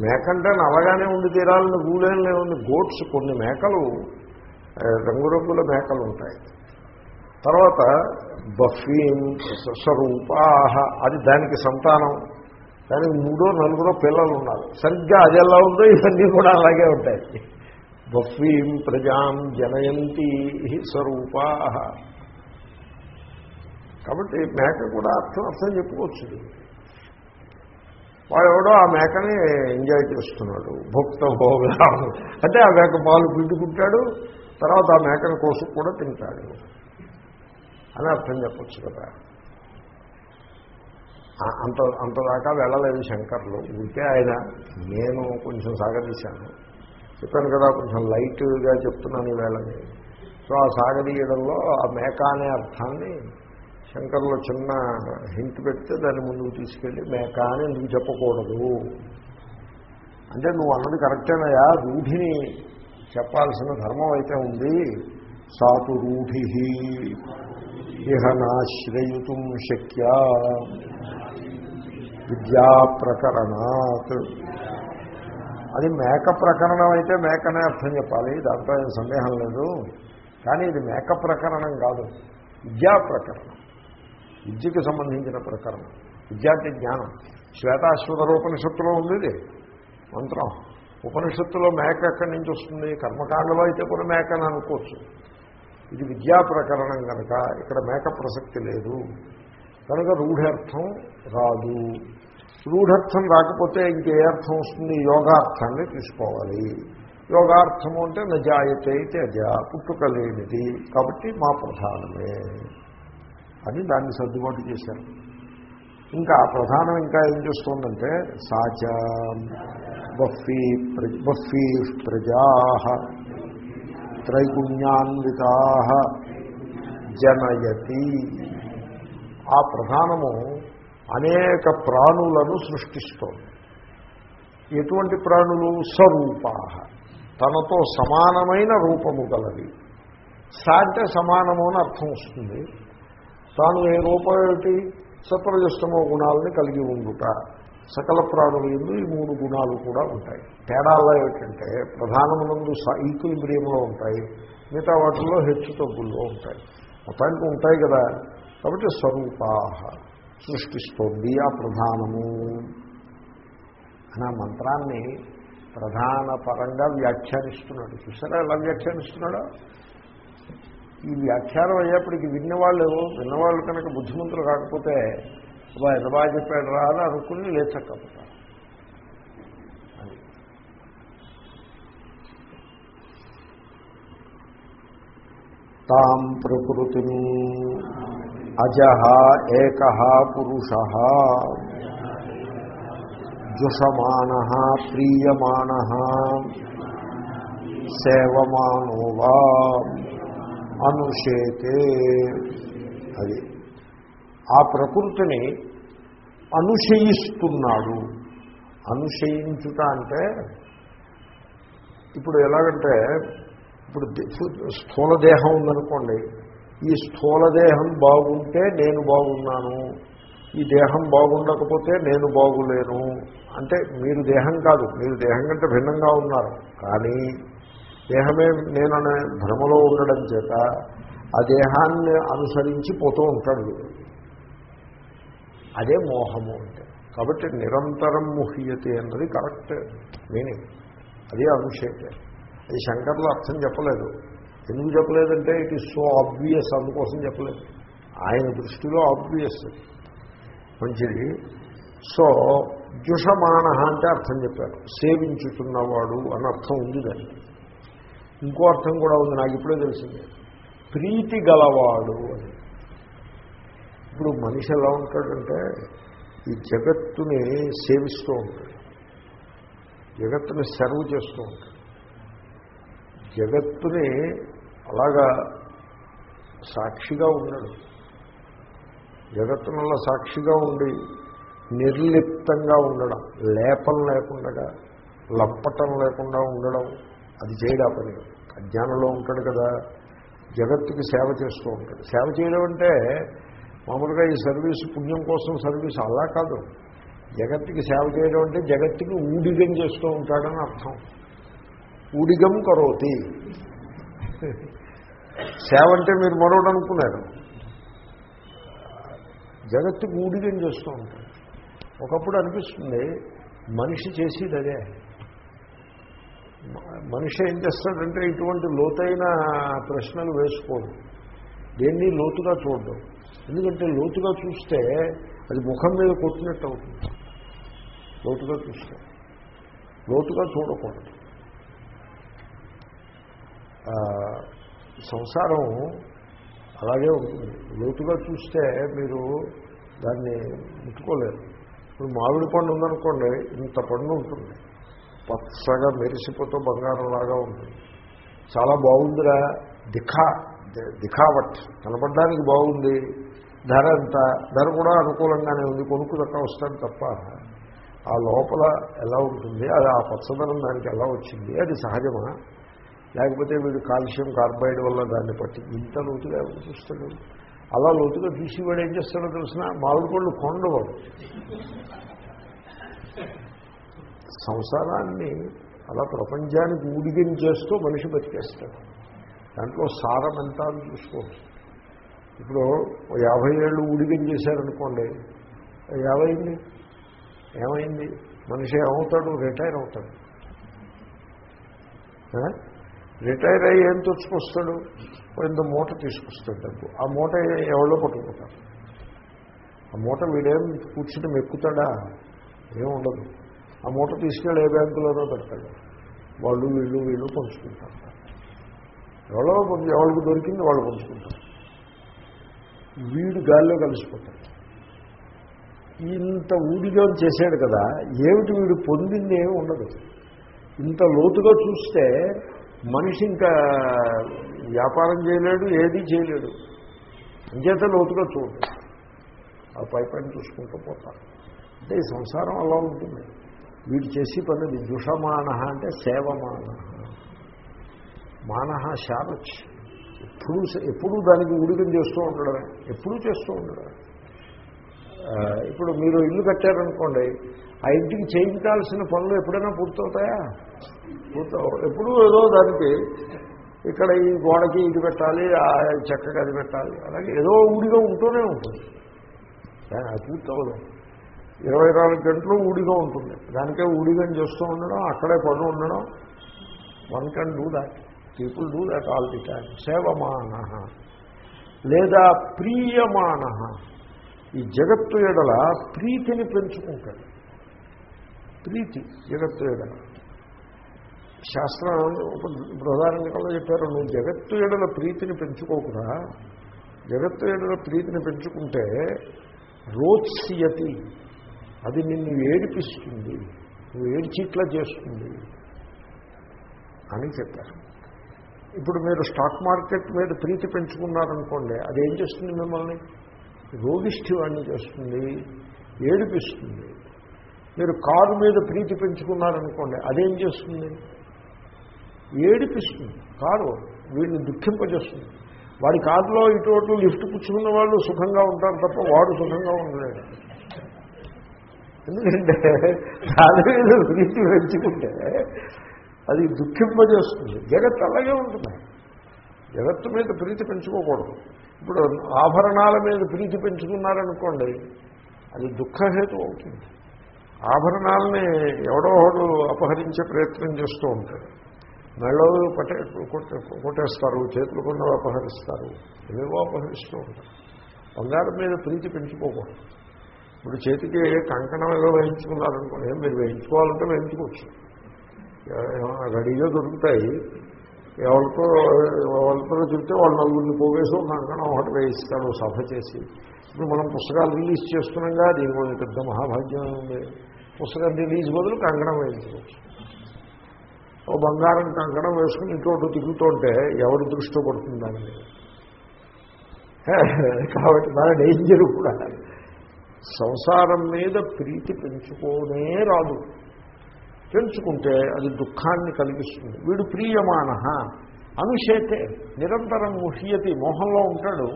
మేకంటే నల్లగానే ఉండి తీరాలని రూలేం లేవుంది గోట్స్ కొన్ని మేకలు రంగురంగుల మేకలు ఉంటాయి. తర్వాత బఫీం స్వరూపాహ అది దానికి సంతానం. దానికి మూడో నలుగురో పిల్లలు ఉన్నారు. సరిగ్గా అది ఎలా ఉందో ఇవన్నీ కూడా అలాగే ఉంటాయి. బఫీం ప్రజాం జనయంతి స్వరూపాహ. కాబట్టి మేక కూడా అర్థం అర్థం చెప్పుకోవచ్చు. వాడు ఎవడో ఆ మేకని ఎంజాయ్ చేస్తున్నాడు. భక్త భోగా అంటే ఆ మేక పాలు పిండుకుంటాడు తర్వాత ఆ మేకను కోసం కూడా తింటాడు అని అర్థం చెప్పచ్చు కదా. అంత అంతదాకా వెళ్ళలేదు శంకర్లు. ఇంకే ఆయన నేను కొంచెం సాగదీశాను. చెప్పాను కదా కొంచెం లైట్గా చెప్తున్నాను ఈ వేళని. సో ఆ సాగదీయడంలో ఆ మేక అనే అర్థాన్ని శంకర్లో చిన్న హింట్ పెడితే దాన్ని ముందుకు తీసుకెళ్ళి మేక అని ఎందుకు చెప్పకూడదు. అంటే నువ్వు అన్నది కరెక్టేనయా రూఢిని చెప్పాల్సిన ధర్మం అయితే ఉంది. సాతు రూఢి ఇహ నాశ్రయుతం శక్య విద్యా ప్రకరణాత్. అది మేక ప్రకరణం అయితే మేకనే అర్థం చెప్పాలి దాంట్లో ఏం సందేహం లేదు. కానీ ఇది మేక ప్రకరణం కాదు విద్యా ప్రకరణం. విద్యకి సంబంధించిన ప్రకరణం. విద్యార్థి జ్ఞానం. శ్వేతాశ్వతరోపనిషత్తులో ఉంది ఇది మంత్రం. ఉపనిషత్తులో మేక ఎక్కడి నుంచి వస్తుంది? కర్మకాండలో అయితే కూడా మేక అని అనుకోవచ్చు. ఇది విద్యా ప్రకరణం కనుక ఇక్కడ మేక ప్రసక్తి లేదు. కనుక రూఢార్థం రాదు. రూఢార్థం రాకపోతే ఇంకే అర్థం వస్తుంది? యోగార్థాన్ని తీసుకోవాలి. యోగార్థము అంటే నజాయతే అయితే అజ పుట్టుక లేనిది. కాబట్టి మా ప్రధానమే. అని దాన్ని సర్దుబాటు చేశారు. ఇంకా ఆ ప్రధానం ఇంకా ఏం చేస్తుందంటే సాచ బఫీ బఫీ ప్రజా త్రైగుణ్యాన్వితా జనయతి. ఆ ప్రధానము అనేక ప్రాణులను సృష్టిస్తోంది. ఎటువంటి ప్రాణులు? స్వరూపా. తనతో సమానమైన రూపము గలవి స అంటే సమానము అని అర్థం వస్తుంది. తాను ఏ రూపం ఏమిటి సత్వరజస్తమో గుణాలని కలిగి ఉండుట. సకల ప్రాణులు ఎందు ఈ మూడు గుణాలు కూడా ఉంటాయి. తేడాల్లో ఏమిటంటే ప్రధానమునందు ఈక్విలిబ్రియంలో ఉంటాయి మిగతా వాటిల్లో హెచ్చు తగ్గుల్లో ఉంటాయి. మొత్తానికి ఉంటాయి కదా. కాబట్టి స్వరూపాహ సృష్టిస్తోంది ఆ ప్రధానము. అని ఆ మంత్రాన్ని ప్రధాన పరంగా వ్యాఖ్యానిస్తున్నాడు. చూసారా ఎలా వ్యాఖ్యానిస్తున్నాడా? ఈ వ్యాఖ్యానం అయ్యేప్పటికి విన్నవాళ్ళు విన్నవాళ్ళు కనుక బుద్ధిమంతులు కాకపోతే అబ్బా ఎంత బాగా చెప్పాడు రా అని అనుకుని లేచక్కపోతారు. అది. తాం ప్రకృతిని అజహ ఏక పురుష జుషమాణ ప్రీయమాణ సేవమానో వా అనుషేతే. అది. ఆ ప్రకృతిని అనుశయిస్తున్నాడు. అనుశయించుట అంటే ఇప్పుడు ఎలాగంటే ఇప్పుడు ది- స్థూల దేహం ఉందనుకోండి ఈ స్థూల దేహం బాగుంటే నేను బాగున్నాను ఈ దేహం బాగుండకపోతే నేను బాగులేను. అంటే మీరు దేహం కాదు మీరు దేహం కంటే భిన్నంగా ఉన్నారు. కానీ దేహమే నేననే భ్రమలో ఉండడం చేత ఆ దేహాన్ని అనుసరించి పోతూ ఉంటాడు. వీడు. అదే మోహము అంటే. కాబట్టి నిరంతరం ముహ్యతే అన్నది కరెక్ట్ మీనింగ్. అదే అనుషేతే అది శంకర్లు అర్థం చెప్పలేదు. ఎందుకు చెప్పలేదంటే ఇట్ ఈస్ సో ఆబ్వియస్ అందుకోసం చెప్పలేదు. ఆయన దృష్టిలో ఆబ్వియస్. మంచిది. సో జుషమాణ అంటే అర్థం చెప్పారు. సేవించుతున్నవాడు అని అర్థం ఉంది దానికి. ఇంకో అర్థం కూడా ఉంది నాకు ఇప్పుడే తెలిసింది. ప్రీతి గలవాడు అని. ఇప్పుడు మనిషి ఎలా ఉంటాడంటే ఈ జగత్తుని సేవిస్తూ ఉంటాడు. జగత్తుని సర్వ్ చేస్తూ ఉంటాడు. జగత్తుని అలాగా సాక్షిగా ఉన్నాడు జగత్తునల్లా సాక్షిగా ఉండి నిర్లిప్తంగా ఉండడం లేపం లేకుండా లప్పటం లేకుండా ఉండడం అది చేయడా పని అజ్ఞానంలో ఉంటాడు కదా జగత్తుకి సేవ చేస్తూ ఉంటాడు. సేవ చేయడం అంటే మామూలుగా ఈ సర్వీస్ పుణ్యం కోసం సర్వీస్ అలా కాదు. జగత్తుకి సేవ చేయడం అంటే జగత్తుకి ఊడిగం చేస్తూ ఉంటాడని అర్థం. ఊడిగం కరోతి. సేవ అంటే మీరు మరొకటి అనుకున్నారు. జగత్తుకు ఊడిగం చేస్తూ ఉంటాడు. ఒకప్పుడు అనిపిస్తుంది మనిషి చేసేది అదే. మనిషి ఏం చేస్తాడంటే ఇటువంటి లోతైన ప్రశ్నలు వేసుకోడు. దేన్ని లోతుగా చూడడం. ఎందుకంటే లోతుగా చూస్తే అది ముఖం మీద కొట్టినట్టు అవుతుంది. లోతుగా చూస్తే. లోతుగా చూడకూడదు. సంసారం అలాగే ఉంటుంది. లోతుగా చూస్తే మీరు దాన్ని ముట్టుకోలేరు. ఇప్పుడు మామిడి పండు ఉందనుకోండి ఇంత పండు ఉంటుంది. పచ్చగా మెరిసిపోతూ బంగారంలాగా ఉంటుంది చాలా బాగుందిరా. దిఖా దిఖావట్. కనపడడానికి బాగుంది. ధర ఎంత? ధర కూడా అనుకూలంగానే ఉంది. కొనుక్కు దక్క వస్తాను తప్ప ఆ లోపల ఎలా ఉంటుంది? అది ఆ పచ్చదనం దానికి ఎలా వచ్చింది? అది సహజమా? లేకపోతే వీడు కాల్షియం కార్బైడ్ వల్ల దాన్ని పట్టి ఇంత లోతుగా చూస్తాడు? అలా లోతుగా చూసి వాడు ఏం చేస్తాడో తెలిసిన మామిడి పళ్ళు కొండవాడు. సంసారాన్ని అలా ప్రపంచానికి ఊడిగం చేస్తూ మనిషి బతికేస్తాడు. దాంట్లో సారం ఎంత అని చూసుకోవచ్చు ఇప్పుడు యాభై ఏళ్ళు ఊడిగం చేశారనుకోండి యాభైంది ఏమైంది? మనిషి ఏమవుతాడు? రిటైర్ అవుతాడు. రిటైర్ అయ్యి ఏం తెచ్చుకొస్తాడు? ఇంత మూట తీసుకొస్తాడు డబ్బు. ఆ మూట ఎవరో పట్టుకుంటాడు ఆ మూట వీడేం కూర్చుని మెక్కుతాడా? ఏం ఉండదు. ఆ మూట తీసుకెళ్ళి ఏ బ్యాంకులోనో పెడతాడు వాళ్ళు వీళ్ళు వీళ్ళు పంచుకుంటారు. ఎవరో కొంచెం ఎవరికి దొరికింది వాళ్ళు పంచుకుంటారు. వీడు గాల్లో కలిసిపోతాడు. ఇంత ఊడిగా చేశాడు కదా ఏమిటి వీడు పొందింది ఏమి ఉండదు. ఇంత లోతుగా చూస్తే మనిషి ఇంకా వ్యాపారం చేయలేడు ఏదీ చేయలేడు. అంచేత లోతుగా చూడు. ఆ పైపైన చూసుకుంటూ పోతారు అంటే ఈ సంసారం అలా ఉంటుంది. వీడు చేసి పని దుషమాన అంటే సేవమాన మానహ శారచ్ ఎప్పుడూ ఎప్పుడూ దానికి ఉడికం చేస్తూ ఉండడమే. ఎప్పుడూ చేస్తూ ఉండడమే. ఇప్పుడు మీరు ఇల్లు కట్టారనుకోండి ఆ ఇంటికి చేయించాల్సిన పనులు ఎప్పుడైనా పూర్తవుతాయా? పూర్తవు ఎప్పుడూ ఏదో దానికి ఇక్కడ ఈ గోడకి ఇది పెట్టాలి ఆ చెక్కకి అది పెట్టాలి. అలాగే ఏదో ఊడిగా ఉంటూనే ఉంటుంది. అది పూర్తవదు. ఇరవై నాలుగు గంటలు ఊడిగా ఉంటుంది. దానికే ఊడిగా చేస్తూ ఉండడం అక్కడే పనులు ఉండడం. One can do that people do that all the time సేవమాన లేదా ప్రియమాన ఈ జగత్తు ఎడల ప్రీతిని పెంచుకుంటాడు. ప్రీతి జగత్తు ఎడల. శాస్త్రం ఒక బృహదారణ్యకంలో చెప్పారు. నువ్వు జగత్తు ఎడల ప్రీతిని పెంచుకోకుండా జగత్తు ఎడల ప్రీతిని పెంచుకుంటే రోత్స్యతి. అది నిన్ను ఏడిపిస్తుంది. నువ్వు ఏడ్చిట్లా చేస్తుంది? అని చెప్పారు. ఇప్పుడు మీరు స్టాక్ మార్కెట్ మీద ప్రీతి పెంచుకున్నారనుకోండి అది ఏం చేస్తుంది మిమ్మల్ని? రోగిష్ఠి వాడిని చేస్తుంది ఏడిపిస్తుంది. మీరు కారు మీద ప్రీతి పెంచుకున్నారనుకోండి అదేం చేస్తుంది? ఏడిపిస్తుంది. కారు వీడిని దుఃఖింపజేస్తుంది. వాడి కారులో ఇటు లిఫ్ట్ పుచ్చుకున్న వాళ్ళు సుఖంగా ఉంటారు తప్ప వాడు సుఖంగా ఉండలేడు. ఎందుకంటే దాని మీద ప్రీతి పెంచుకుంటే అది దుఃఖింపజేస్తుంది. జగత్ అలాగే ఉంటుంది. జగత్తు మీద ప్రీతి పెంచుకోకూడదు. ఇప్పుడు ఆభరణాల మీద ప్రీతి పెంచుకున్నారనుకోండి అది దుఃఖహేతు అవుతుంది. ఆభరణాలని ఎవడో ఒకడు అపహరించే ప్రయత్నం చేస్తూ ఉంటాడు. మెళ్ళో పట్టే కొట్టే కొట్టేస్తారు చేతులు కొన్ని అపహరిస్తారు ఏవేవో అపహరిస్తూ ఉంటారు. బంగారం మీద ప్రీతి పెంచుకోకూడదు. ఇప్పుడు చేతికి కంకణం ఏదో వేయించుకున్నారనుకోండి మీరు వేయించుకోవాలంటే వేయించుకోవచ్చు. రెడీగా దొరుకుతాయి. ఎవరితో ఎవరితో చెప్తే వాళ్ళు నలుగురిని పోగేసి ఒక కంకణం ఒకటి వేయిస్తాడు సభ చేసి. ఇప్పుడు మనం పుస్తకాలు రిలీజ్ చేస్తున్నాంగా దీని కొంచెం పెద్ద మహాభాగ్యం ఉంది పుస్తకం రిలీజ్ బదులు కంకణం వేయించుకోవచ్చు. ఓ బంగారం కంకణం వేసుకుని ఇటు తిరుగుతుంటే ఎవరి దృష్టి పడుతుందని కాబట్టి బాగా డేంజర్ కూడా సంసారం మీద ప్రీతి పెంచుకోనే రాదు. పెంచుకుంటే అది దుఃఖాన్ని కలిగిస్తుంది. వీడు ప్రియమాన. అనుషేతే నిరంతరం ముహ్యతి మోహంలో ఉంటాడు.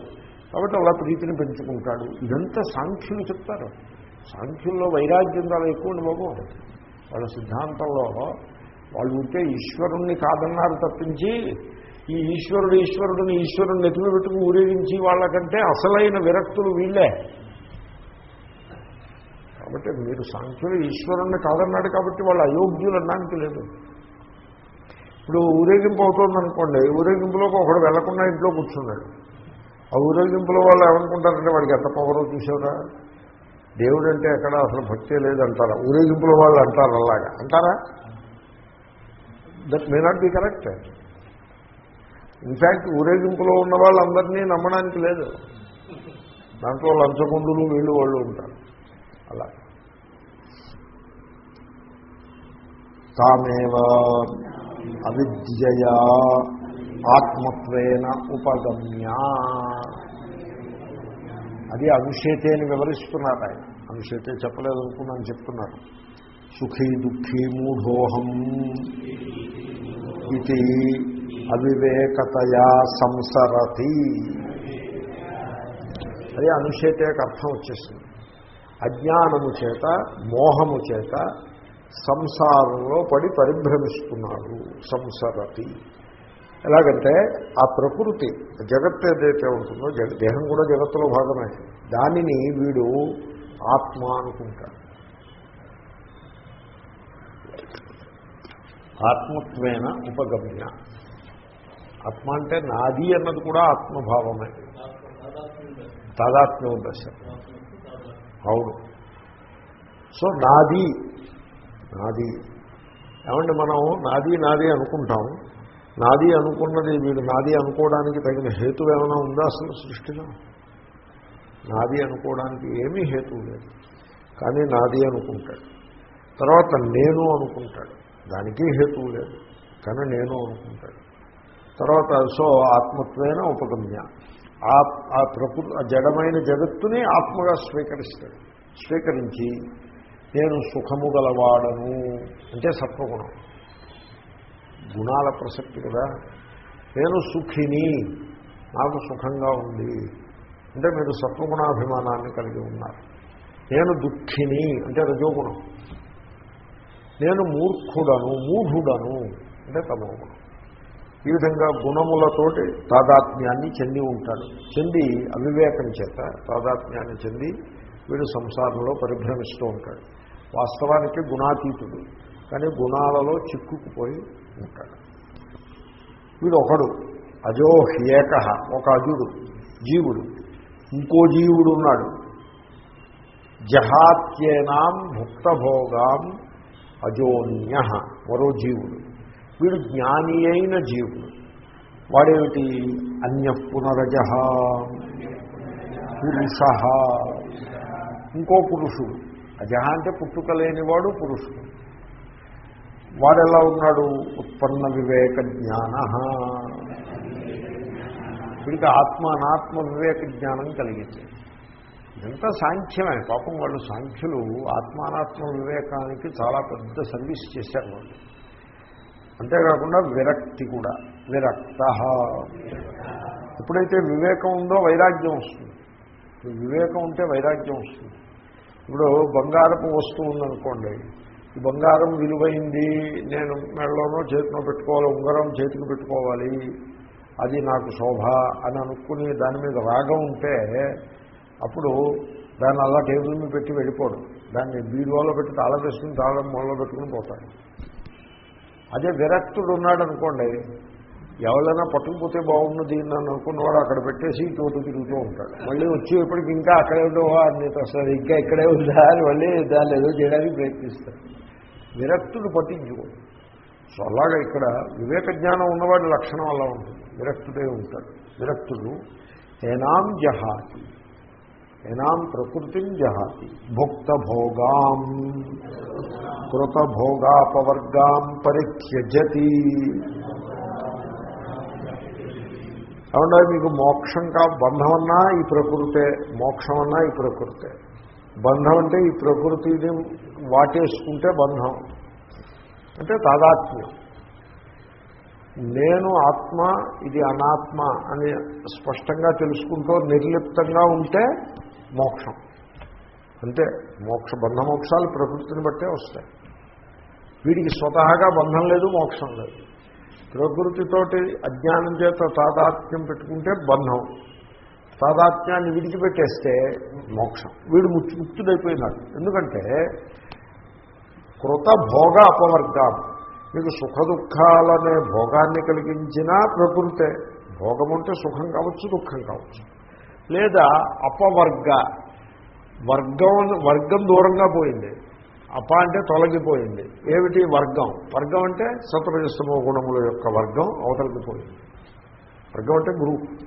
కాబట్టి అలా ప్రీతిని పెంచుకుంటాడు. ఇదంతా సాంఖ్యులు చెప్తారు. సాంఖ్యుల్లో వైరాగ్యం చాలా ఎక్కువ బాబు. వాళ్ళ సిద్ధాంతంలో వాళ్ళు ఉంటే ఈశ్వరుణ్ణి కాదన్నారు తప్పించి ఈ ఈశ్వరుడు ఈశ్వరుడిని ఈశ్వరుని నెతిమి పెట్టుకుని ఊరేగించి వాళ్ళకంటే అసలైన విరక్తులు వీళ్ళే. కాబట్టి మీరు సాంఖ్యులు ఈశ్వరుణ్ణి కాదన్నాడు కాబట్టి వాళ్ళు అయోగ్యులు అనడానికి లేదు. ఇప్పుడు ఊరేగింపు అవుతుందనుకోండి ఊరేగింపులోకి ఒకడు వెళ్ళకుండా ఇంట్లో కూర్చున్నాడు. ఆ ఊరేగింపులో వాళ్ళు ఏమనుకుంటారంటే వాడికి ఎంత పవరో చూసారా దేవుడు అంటే ఎక్కడ అసలు భక్తే లేదంటారా? ఊరేగింపులో వాళ్ళు అంటారు అలాగా. అంటారా? That may not be correct in fact ఊరేగింపులో ఉన్న వాళ్ళందరినీ నమ్మడానికి లేదు. దాంట్లో లంచగొండులు వీళ్ళు వాళ్ళు ఉంటారు. అలా. తామేవ అవిద్యయా ఆత్మత్వేన ఉపగమ్య. అది అనుషేతే అని వివరిస్తున్నారు ఆయన. అనుషేతే చెప్పలేదు అనుకున్నాను చెప్తున్నారు. సుఖీ దుఃఖీ మూఢోహం ఇది అవివేకతయా సంసరతి. అది అనుషేతేకి అర్థం వచ్చేసింది. అజ్ఞానము చేత మోహము చేత సంసారంలో పడి పరిభ్రమిస్తున్నాడు సంసరతి. ఎలాగంటే ఆ ప్రకృతి జగత్ ఏదైతే ఉంటుందో జగ దేహం కూడా జగత్తులో భాగమే. దానిని వీడు ఆత్మ అనుకుంటాడు. ఆత్మత్వేన ఉపగమ్య. ఆత్మ అంటే నాది అన్నది కూడా ఆత్మభావమే. తాదాత్మ్యం దశ. అవును సో నాది నాది. ఏమంటే మనం నాది నాది అనుకుంటాం. నాది అనుకున్నది వీడు నాది అనుకోవడానికి తగిన హేతు ఏమైనా ఉందా అసలు సృష్టిలో? నాది అనుకోవడానికి ఏమీ హేతువు లేదు. కానీ నాది అనుకుంటాడు. తర్వాత నేను అనుకుంటాడు. దానికి హేతువు లేదు. కానీ నేను అనుకుంటాడు. తర్వాత సో ఆత్మత్వైన ఉపగమ్య. ఆ ఆ ప్రకృతి ఆ జడమైన జగత్తుని ఆత్మగా స్వీకరిస్తాడు. స్వీకరించి నేను సుఖము గలవాడను. అంటే సత్వగుణం. గుణాల ప్రసక్తి కదా. నేను సుఖిని. నాకు సుఖంగా ఉంది. అంటే మీరు సత్వగుణాభిమానాన్ని కలిగి ఉన్నారు. నేను దుఃఖిని. అంటే రజోగుణం. నేను మూర్ఖుడను మూఢుడను. అంటే తమోగుణం. ఈ విధంగా గుణములతోటి తాదాత్మ్యాన్ని చెంది ఉంటాడు. చెంది అవివేకం చేత తాదాత్మ్యాన్ని చెంది వీడు సంసారంలో పరిభ్రమిస్తూ ఉంటాడు. వాస్తవానికి గుణాతీతుడు కానీ గుణాలలో చిక్కుకుపోయి ఉంటాడు. వీడు ఒకడు అజో ఏక ఒక అజుడు జీవుడు ఇంకో జీవుడు ఉన్నాడు. జహాత్యేనాం భుక్తభోగాం అజోన్య మరో జీవుడు. వీడు జ్ఞాని అయిన జీవుడు. వాడేమిటి? అన్య పునరజ పురుష. ఇంకో పురుషుడు. అజహ అంటే పుట్టుక లేనివాడు పురుషుడు. వాడెలా ఉన్నాడు? ఉత్పన్న వివేక జ్ఞాన. వీడికి ఆత్మ అనాత్మ వివేక జ్ఞానం కలిగింది. ఇదంతా సాంఖ్యమే. పాపం వాళ్ళు సాంఖ్యులు ఆత్మానాత్మ వివేకానికి చాలా పెద్ద సర్వీస్ చేశారు వాళ్ళు. అంతేకాకుండా విరక్తి కూడా విరక్త. ఎప్పుడైతే వివేకం ఉందో వైరాగ్యం వస్తుంది. వివేకం ఉంటే వైరాగ్యం వస్తుంది. ఇప్పుడు బంగారపు వస్తువు ఉందనుకోండి ఈ బంగారం విలువైంది నేను మెడలోనో చేతిలో పెట్టుకోవాలి ఉంగరం చేతికి పెట్టుకోవాలి అది నాకు శోభ అని అనుకుని దాని మీద రాగం ఉంటే అప్పుడు దాన్ని అలా టేబుల్ మీద పెట్టి వెళ్ళిపోవడం దాన్ని బీరువాలో పెట్టి తాళం వేసుకుని తాళం మొదలో పెట్టుకుని పోతాడు. అదే విరక్తుడు ఉన్నాడు అనుకోండి ఎవరైనా పట్టుకుపోతే బాగుండు దీన్ని అని అనుకున్నవాడు అక్కడ పెట్టేసి చోటు తిరుగుతూ ఉంటాడు. మళ్ళీ వచ్చేప్పటికి ఇంకా అక్కడే ఉండవా అన్ని అసలు ఇంకా ఇక్కడే ఉందా? అని మళ్ళీ దాన్ని ఏదో చేయడానికి ప్రయత్నిస్తాడు విరక్తుడు పట్టించుకోడు. సో అలాగా ఇక్కడ వివేక జ్ఞానం ఉన్నవాడి లక్షణం అలా ఉంటుంది. విరక్తుడే ఉంటాడు. విరక్తుడు ఏనాం జహాతి. ఏనాం ప్రకృతిం జహాతి. భుక్త భోగాం కృతభోగాపవర్గాం పరిత్యజతి. ఏమన్నా మీకు మోక్షం కా బంధమన్నా ఈ ప్రకృతే మోక్షం అన్నా ఈ ప్రకృతే. బంధం అంటే ఈ ప్రకృతిని వాటేసుకుంటే బంధం. అంటే తాదాత్మ్యం. నేను ఆత్మ ఇది అనాత్మ అని స్పష్టంగా తెలుసుకుంటూ నిర్లిప్తంగా ఉంటే మోక్షం. అంతే మోక్ష బంధ మోక్షాలు ప్రకృతిని బట్టే వస్తాయి. వీడికి స్వతహాగా బంధం లేదు మోక్షం లేదు. ప్రకృతితోటి అజ్ఞానం చేత తాదాత్మ్యం పెట్టుకుంటే బంధం. తాదాత్మ్యాన్ని విడిచిపెట్టేస్తే మోక్షం. వీడు ముక్తి ముక్తుడైపోయినాడు. ఎందుకంటే కృత భోగ అపవర్గం. మీకు సుఖ దుఃఖాలనే భోగాన్ని కలిగించినా ప్రకృతే. భోగం అంటే సుఖం కావచ్చు దుఃఖం కావచ్చు. లేదా అపవర్గ. వర్గం వర్గం దూరంగా పోయింది. అప అంటే తొలగిపోయింది. ఏమిటి వర్గం? వర్గం అంటే సత్వజస్తమో గుణముల యొక్క వర్గం అవతలికి పోయింది. వర్గం అంటే గ్రూప్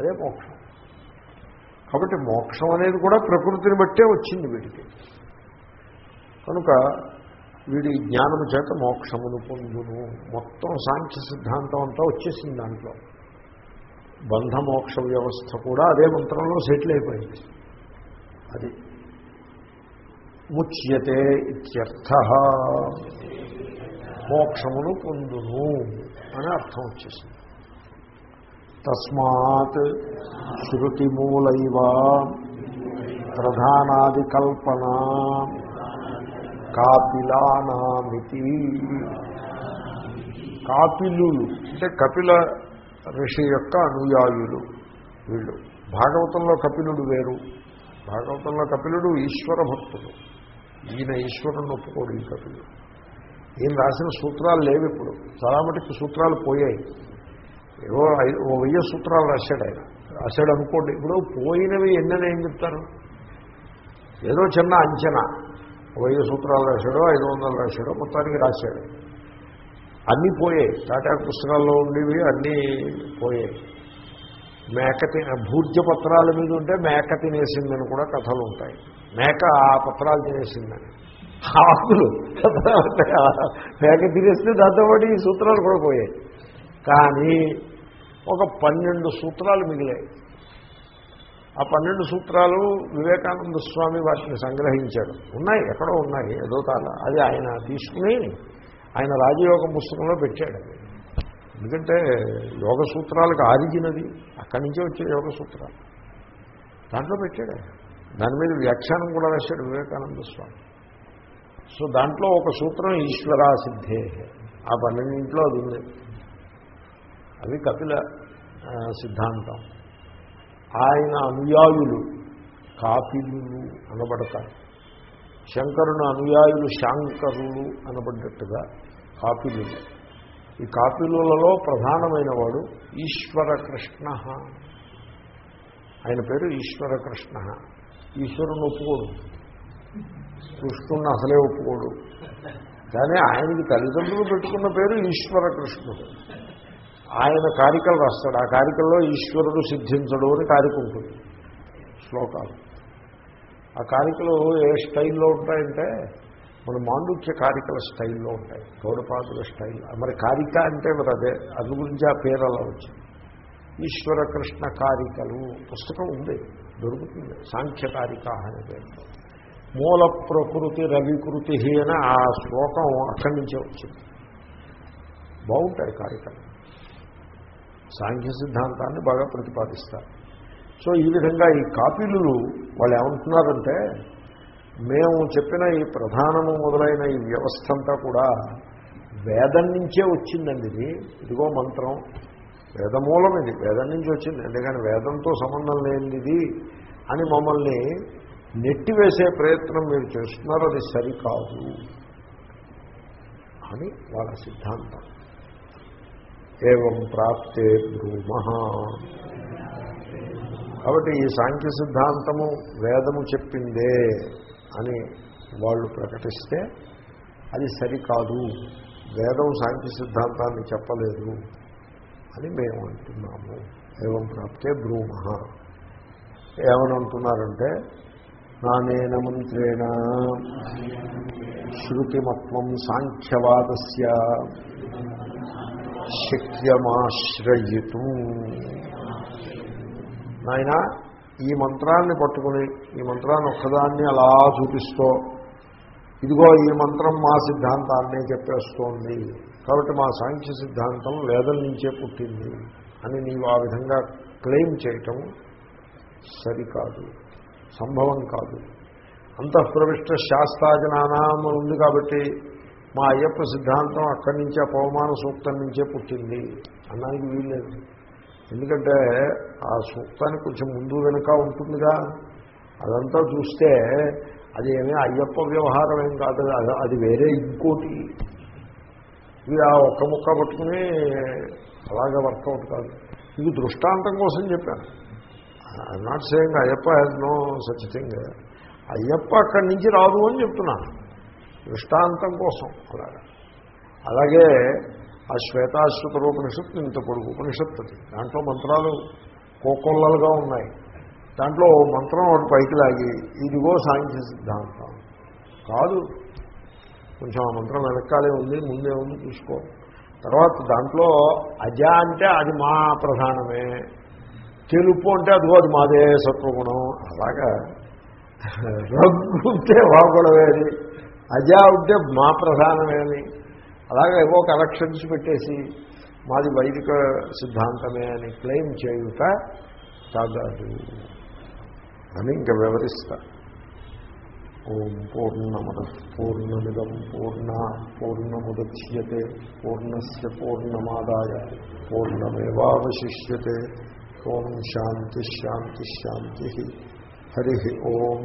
అదే మోక్షం. కాబట్టి మోక్షం అనేది కూడా ప్రకృతిని బట్టే వచ్చింది వీడికి కనుక వీడి జ్ఞానము చేత మోక్షమును పొందును. మొత్తం సాంఖ్య సిద్ధాంతం అంతా వచ్చేసింది దాంట్లో. బంధమోక్ష వ్యవస్థ కూడా అదే మంత్రంలో సెటిల్ అయిపోయింది. అది ముచ్యతే ఇత్యర్థ. మోక్షమును పొందును అని అర్థం వచ్చేసింది. తస్మాత్ శృతిమూలైవ ప్రధానాది కల్పన కాపిలానామితి. కాపిలు అంటే కపిల ఋషి యొక్క అనుయాయులు వీళ్ళు. భాగవతంలో కపిలుడు వేరు. భాగవతంలో కపిలుడు ఈశ్వర భక్తుడు. ఈయన ఈశ్వరుని ఒప్పుకోడు ఈ కపిలుడు. ఈయన రాసిన సూత్రాలు లేవు ఇప్పుడు. చాలా మటుకు సూత్రాలు పోయాయి. ఏవో ఓ వెయ్యి సూత్రాలు రాశాడు ఆయన. రాశాడు అనుకోండి. ఇప్పుడు పోయినవి ఎన్నని ఏం చెప్తారు? ఏదో చిన్న అంచనా. వెయ్యి సూత్రాలు రాశాడో ఐదు వందలు రాశాడో మొత్తానికి రాశాడు. అన్నీ పోయాయి. టాటా పుస్తకాల్లో ఉండేవి అన్నీ పోయాయి. మేక తిన భూర్జ పత్రాల మీద ఉంటే మేక తినేసిందని కూడా కథలు ఉంటాయి. మేక ఆ పత్రాలు తినేసిందని. ఆకులు ఆ మేక తినేస్తే దాంతోపాటు ఈ సూత్రాలు కూడా పోయాయి. కానీ ఒక పన్నెండు సూత్రాలు మిగిలాయి. ఆ పన్నెండు సూత్రాలు వివేకానంద స్వామి వాటిని సంగ్రహించాడు. ఉన్నాయి ఎక్కడో ఉన్నాయి ఏదో తాళ. అది ఆయన తీసుకుని ఆయన రాజయోగం పుస్తకంలో పెట్టాడు. ఎందుకంటే యోగ సూత్రాలకు ఆరిజిన్ అక్కడి నుంచే వచ్చే యోగ సూత్రాలు. దాంట్లో పెట్టాడు దాని మీద వ్యాఖ్యానం కూడా రాశాడు వివేకానంద స్వామి. సో దాంట్లో ఒక సూత్రం ఈశ్వరా సిద్ధే ఆ పన్నెండింట్లో అది ఉంది. అవి కపిల సిద్ధాంతం. ఆయన అనుయాయులు కాపీలు అనబడతారు. శంకరుని అనుయాయులు శాంకరులు అనబడ్డట్టుగా కాపిలు ఈ కాపిలులలో ప్రధానమైన వాడు ఈశ్వర కృష్ణ ఆయన పేరు ఈశ్వర కృష్ణ ఈశ్వరుని ఒప్పుకోడు. కృష్ణుని అసలే ఒప్పుకోడు. కానీ ఆయనకి తల్లిదండ్రులు పెట్టుకున్న పేరు ఈశ్వర కృష్ణుడు ఆయన కారికలు రాస్తాడు. ఆ కారికల్లో ఈశ్వరుడు సిద్ధించడు అని కారిక ఉంటుంది. శ్లోకాలు. ఆ కారికలు ఏ స్టైల్లో ఉంటాయంటే మన మాండుక్య కారికల స్టైల్లో ఉంటాయి. గౌడపాదుల స్టైల్. మరి కారిక అంటే మరి అదే అందు గురించి ఆ పేరు అలా వచ్చింది. ఈశ్వర కృష్ణ కారికలు పుస్తకం ఉంది దొరుకుతుంది. సాంఖ్య కారిక అనే పేరుతో. మూల ప్రకృతి రవికృతి అని ఆ శ్లోకం అక్కడి నుంచే వచ్చింది. బాగుంటాయి కారికలు. సాంఖ్య సిద్ధాంతాన్ని బాగా ప్రతిపాదిస్తారు. సో ఈ విధంగా ఈ కాపీలు వాళ్ళు ఏమంటున్నారంటే మేము చెప్పిన ఈ ప్రధానము మొదలైన ఈ వ్యవస్థ అంతా కూడా వేదం నుంచే వచ్చిందండి ఇది. ఇదిగో మంత్రం. వేదమూలం ఇది. వేదం నుంచి వచ్చింది. అంతేగాని వేదంతో సంబంధం లేనిది అని మమ్మల్ని నెట్టివేసే ప్రయత్నం మీరు చేస్తున్నారు అది సరికాదు అని వాళ్ళ సిద్ధాంతం. ఏవం ప్రాప్తే బ్రూమ. కాబట్టి ఈ సాంఖ్య సిద్ధాంతము వేదము చెప్పిందే అని వాళ్ళు ప్రకటిస్తే అది సరికాదు. వేదం సాంఖ్య సిద్ధాంతాన్ని చెప్పలేదు అని మేము అంటున్నాము. ఏవం ప్రాప్తే బ్రూమ. ఏమని అంటున్నారంటే నానేన మంత్రేణ శృతిమత్వం సాంఖ్యవాదస్య శక్యమాశ్రయితం నాయన ఈ మంత్రాన్ని పట్టుకుని ఈ మంత్రాన్ని ఒక్కదాన్ని అలా చూపిస్తూ ఇదిగో ఈ మంత్రం మా సిద్ధాంతాన్నే చెప్పేస్తోంది. కాబట్టి మా సాంఖ్య సిద్ధాంతం వేదం నుంచే పుట్టింది అని నీవు ఆ విధంగా క్లెయిమ్ చేయటం సరికాదు సంభవం కాదు. అంతఃప్రవిష్ట శాస్త్రాజనానాం ఉంది కాబట్టి మా అయ్యప్ప సిద్ధాంతం అక్కడి నుంచే పవమాన సూక్తం నుంచే పుట్టింది. అన్నానికి వీల్లేదు ఎందుకంటే ఆ సూక్తానికి కొంచెం ముందు వెనుక ఉంటుందిగా. అదంతా చూస్తే అది ఏమీ అయ్యప్ప వ్యవహారం ఏం కాదు అది- అది వేరే ఇంకోటి. ఇది ఆ ఒక్క ముక్క పట్టుకుని అలాగే వర్కౌట్ కాదు. ఇది దృష్టాంతం కోసం చెప్పాను. I not saying Ayyappa has no such thing Ayyappa అక్కడి నుంచి రాదు అని చెప్తున్నాను. దృష్టాంతం కోసం అలాగా. అలాగే ఆ శ్వేతాశ్వత రూపనిషత్తు ఇంత పొడుగు ఉపనిషత్తు అది. దాంట్లో మంత్రాలు కోకొల్లలుగా ఉన్నాయి. దాంట్లో మంత్రం ఒకటి పైకి లాగి ఇదిగో సాంఖ్య సిద్ధాంతం. కాదు. కొంచెం ఆ మంత్రం వెనకాలే ఉంది ముందే ఉంది చూసుకో. తర్వాత దాంట్లో అజ అంటే అది మా ప్రధానమే. తెలుపు అంటే అదిగో అది మాదే సత్వగుణం. అలాగా. రగ్గు ఉంటే వాగొడవే అది. అజ ఉంటే మా ప్రధానమే అని. అలాగే ఏవో కరెక్షన్స్ పెట్టేసి మాది వైదిక సిద్ధాంతమే అని క్లెయిమ్ చేయుట తగదు. అని ఇంకా వివరిస్తా. ఓం పూర్ణమద పూర్ణమిదం పూర్ణ పూర్ణముద్యతే పూర్ణస్ పూర్ణమాదాయ పూర్ణమేవాశిష్యతే ఓం శాంతి శాంతి శాంతి. హరి ఓం